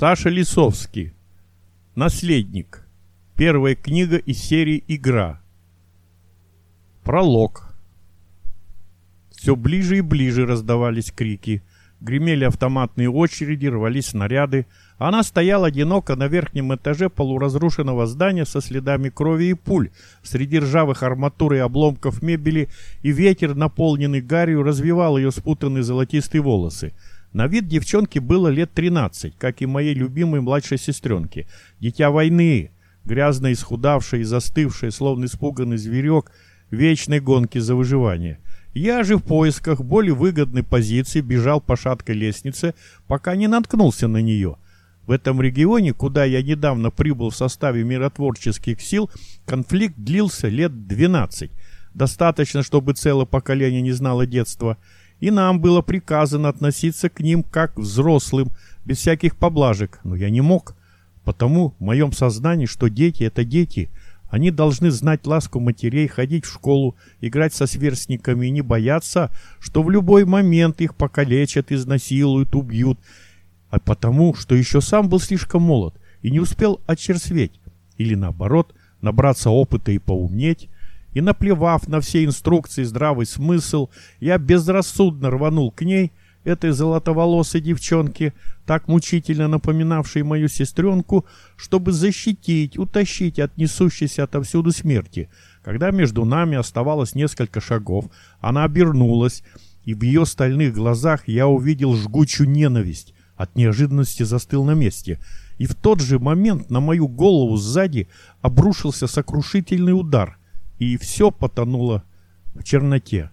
Саша Лисовский. Наследник. Первая книга из серии «Игра». Пролог. Все ближе и ближе раздавались крики. Гремели автоматные очереди, рвались снаряды. Она стояла одиноко на верхнем этаже полуразрушенного здания со следами крови и пуль, среди ржавых арматур и обломков мебели, и ветер, наполненный гарью, развивал ее спутанные золотистые волосы. На вид девчонке было лет 13, как и моей любимой младшей сестренке. Дитя войны, грязно исхудавшая и застывшая, словно испуганный зверек, вечной гонки за выживание. Я же в поисках более выгодной позиции бежал по шаткой лестнице, пока не наткнулся на нее. В этом регионе, куда я недавно прибыл в составе миротворческих сил, конфликт длился лет 12. Достаточно, чтобы целое поколение не знало детства – и нам было приказано относиться к ним как взрослым, без всяких поблажек, но я не мог, потому в моем сознании, что дети — это дети, они должны знать ласку матерей, ходить в школу, играть со сверстниками и не бояться, что в любой момент их покалечат, изнасилуют, убьют, а потому, что еще сам был слишком молод и не успел очерсветь, или наоборот, набраться опыта и поумнеть, и, наплевав на все инструкции здравый смысл, я безрассудно рванул к ней, этой золотоволосой девчонке, так мучительно напоминавшей мою сестренку, чтобы защитить, утащить от несущейся отовсюду смерти. Когда между нами оставалось несколько шагов, она обернулась, и в ее стальных глазах я увидел жгучую ненависть. От неожиданности застыл на месте. И в тот же момент на мою голову сзади обрушился сокрушительный удар и все потонуло в черноте.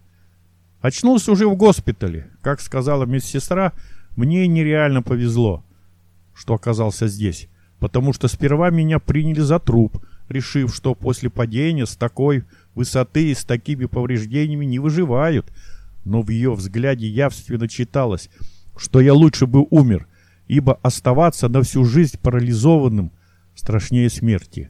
Очнулся уже в госпитале. Как сказала медсестра, мне нереально повезло, что оказался здесь, потому что сперва меня приняли за труп, решив, что после падения с такой высоты и с такими повреждениями не выживают. Но в ее взгляде явственно читалось, что я лучше бы умер, ибо оставаться на всю жизнь парализованным страшнее смерти.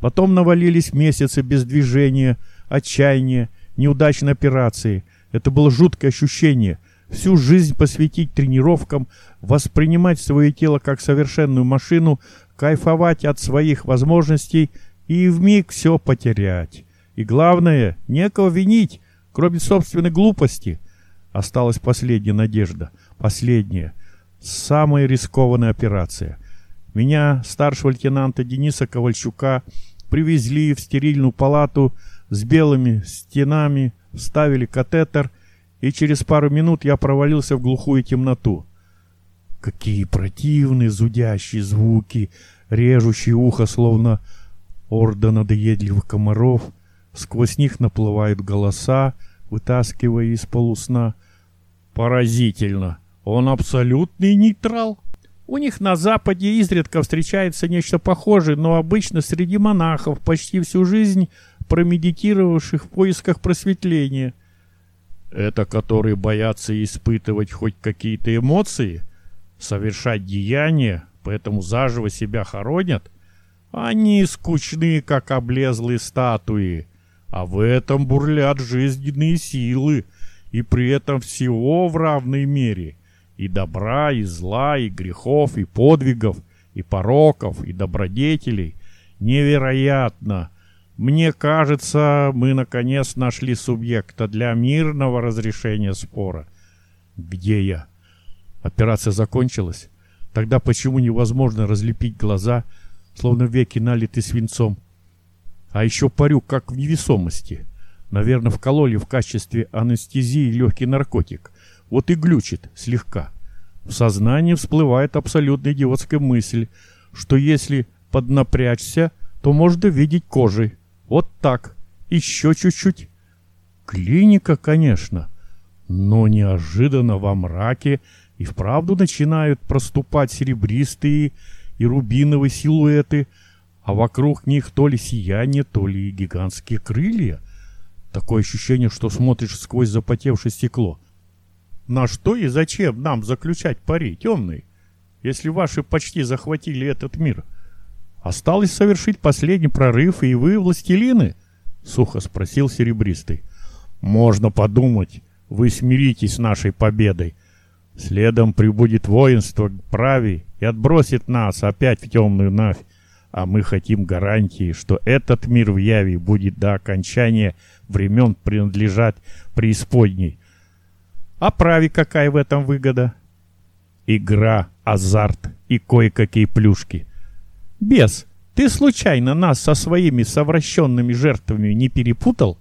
Потом навалились месяцы без движения, отчаяния, неудачной операции. Это было жуткое ощущение. Всю жизнь посвятить тренировкам, воспринимать свое тело как совершенную машину, кайфовать от своих возможностей и вмиг все потерять. И главное, некого винить, кроме собственной глупости. Осталась последняя надежда. Последняя. Самая рискованная операция. Меня, старшего лейтенанта Дениса Ковальчука, привезли в стерильную палату с белыми стенами, вставили катетер, и через пару минут я провалился в глухую темноту. Какие противные зудящие звуки, режущие ухо, словно орда надоедливых комаров. Сквозь них наплывают голоса, вытаскивая из полусна. Поразительно! Он абсолютный нейтрал. У них на Западе изредка встречается нечто похожее, но обычно среди монахов, почти всю жизнь промедитировавших в поисках просветления. Это которые боятся испытывать хоть какие-то эмоции, совершать деяния, поэтому заживо себя хоронят? Они скучны, как облезлые статуи, а в этом бурлят жизненные силы, и при этом всего в равной мере — и добра, и зла, и грехов, и подвигов, и пороков, и добродетелей. Невероятно! Мне кажется, мы наконец нашли субъекта для мирного разрешения спора. Где я? Операция закончилась? Тогда почему невозможно разлепить глаза, словно веки налиты свинцом? А еще парю, как в невесомости. Наверное, вкололи в качестве анестезии легкий наркотик. Вот и глючит слегка. В сознании всплывает абсолютно идиотская мысль, что если поднапрячься, то можно видеть кожей. Вот так. Еще чуть-чуть. Клиника, конечно. Но неожиданно во мраке и вправду начинают проступать серебристые и рубиновые силуэты, а вокруг них то ли сияние, то ли гигантские крылья. Такое ощущение, что смотришь сквозь запотевшее стекло. На что и зачем нам заключать пари, темный, если ваши почти захватили этот мир? Осталось совершить последний прорыв, и вы властелины? Сухо спросил Серебристый. Можно подумать, вы смиритесь с нашей победой. Следом прибудет воинство праве и отбросит нас опять в темную навь. А мы хотим гарантии, что этот мир в яви будет до окончания времен принадлежать преисподней. А праве какая в этом выгода? Игра, азарт и кое-какие плюшки. Бес, ты случайно нас со своими совращенными жертвами не перепутал?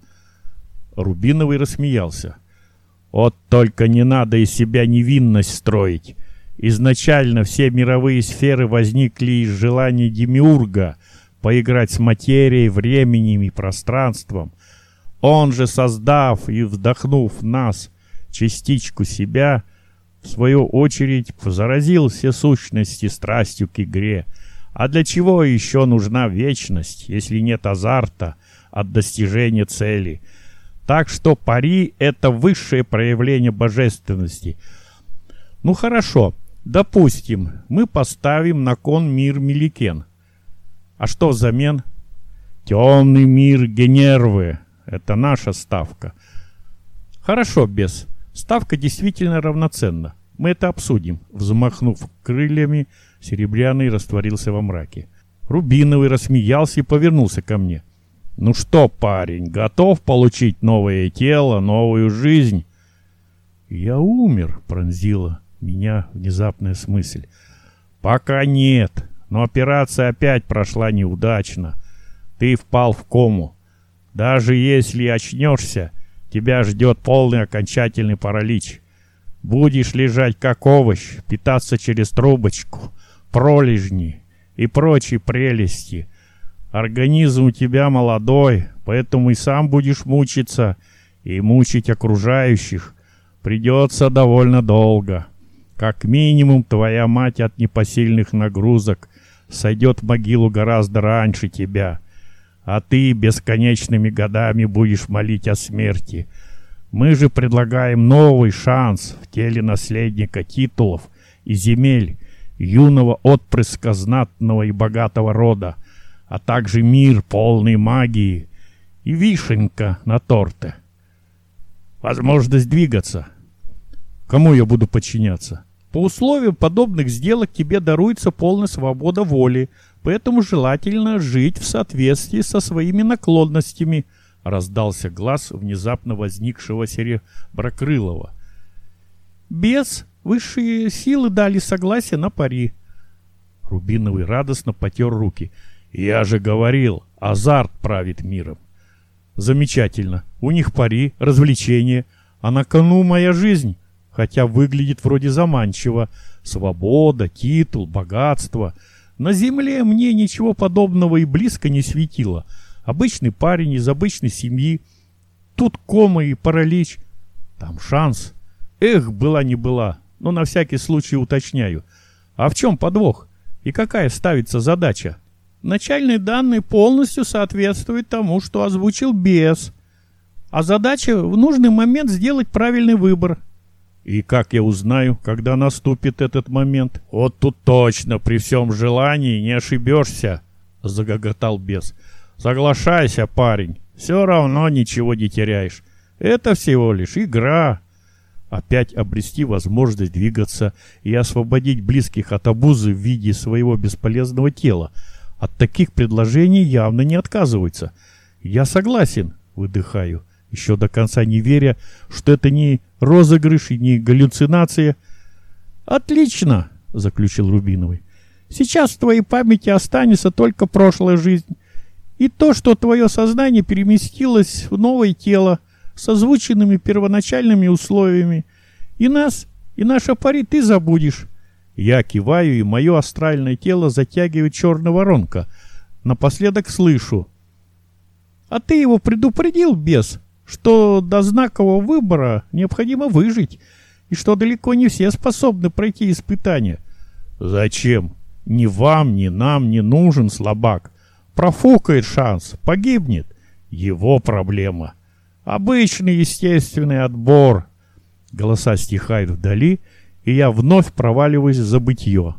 Рубиновый рассмеялся. Вот только не надо из себя невинность строить. Изначально все мировые сферы возникли из желания Демиурга поиграть с материей, временем и пространством. Он же, создав и вдохнув нас, частичку себя, в свою очередь заразил все сущности страстью к игре. А для чего еще нужна вечность, если нет азарта от достижения цели? Так что пари — это высшее проявление божественности. Ну хорошо, Допустим, мы поставим на кон мир Меликен. А что взамен? Темный мир Генервы. Это наша ставка. Хорошо, без. Ставка действительно равноценна. Мы это обсудим. Взмахнув крыльями, Серебряный растворился во мраке. Рубиновый рассмеялся и повернулся ко мне. «Ну что, парень, готов получить новое тело, новую жизнь?» «Я умер», — пронзила меня внезапная мысль. «Пока нет, но операция опять прошла неудачно. Ты впал в кому. Даже если очнешься, тебя ждет полный окончательный паралич. Будешь лежать как овощ, питаться через трубочку, пролежни и прочие прелести. Организм у тебя молодой, поэтому и сам будешь мучиться, и мучить окружающих придется довольно долго». Как минимум, твоя мать от непосильных нагрузок сойдет в могилу гораздо раньше тебя, а ты бесконечными годами будешь молить о смерти. Мы же предлагаем новый шанс в теле наследника титулов и земель, юного отпрыска знатного и богатого рода, а также мир полный магии и вишенка на торте. Возможность двигаться. Кому я буду подчиняться? По условиям подобных сделок тебе даруется полная свобода воли, поэтому желательно жить в соответствии со своими наклонностями, раздался глаз внезапно возникшего Сереброкрылова. Без высшие силы дали согласие на пари. Рубиновый радостно потер руки. «Я же говорил, азарт правит миром». «Замечательно. У них пари, развлечения, а на кону моя жизнь» хотя выглядит вроде заманчиво. Свобода, титул, богатство. На земле мне ничего подобного и близко не светило. Обычный парень из обычной семьи. Тут кома и паралич. Там шанс. Эх, была не была, но на всякий случай уточняю. А в чем подвох? И какая ставится задача? Начальные данные полностью соответствуют тому, что озвучил бес. А задача в нужный момент сделать правильный выбор – и как я узнаю, когда наступит этот момент? Вот тут точно, при всем желании, не ошибешься, загоготал бес. Соглашайся, парень, все равно ничего не теряешь. Это всего лишь игра. Опять обрести возможность двигаться и освободить близких от обузы в виде своего бесполезного тела. От таких предложений явно не отказываются. Я согласен, выдыхаю еще до конца не веря, что это не розыгрыш и не галлюцинация. «Отлично!» — заключил Рубиновый. «Сейчас в твоей памяти останется только прошлая жизнь и то, что твое сознание переместилось в новое тело с озвученными первоначальными условиями. И нас, и наша пари ты забудешь». Я киваю, и мое астральное тело затягивает черная воронка. Напоследок слышу. «А ты его предупредил, бес?» Что до знакового выбора необходимо выжить, и что далеко не все способны пройти испытания. Зачем? Ни вам, ни нам не нужен слабак. Профукает шанс, погибнет. Его проблема. Обычный естественный отбор. Голоса стихают вдали, и я вновь проваливаюсь в забытье.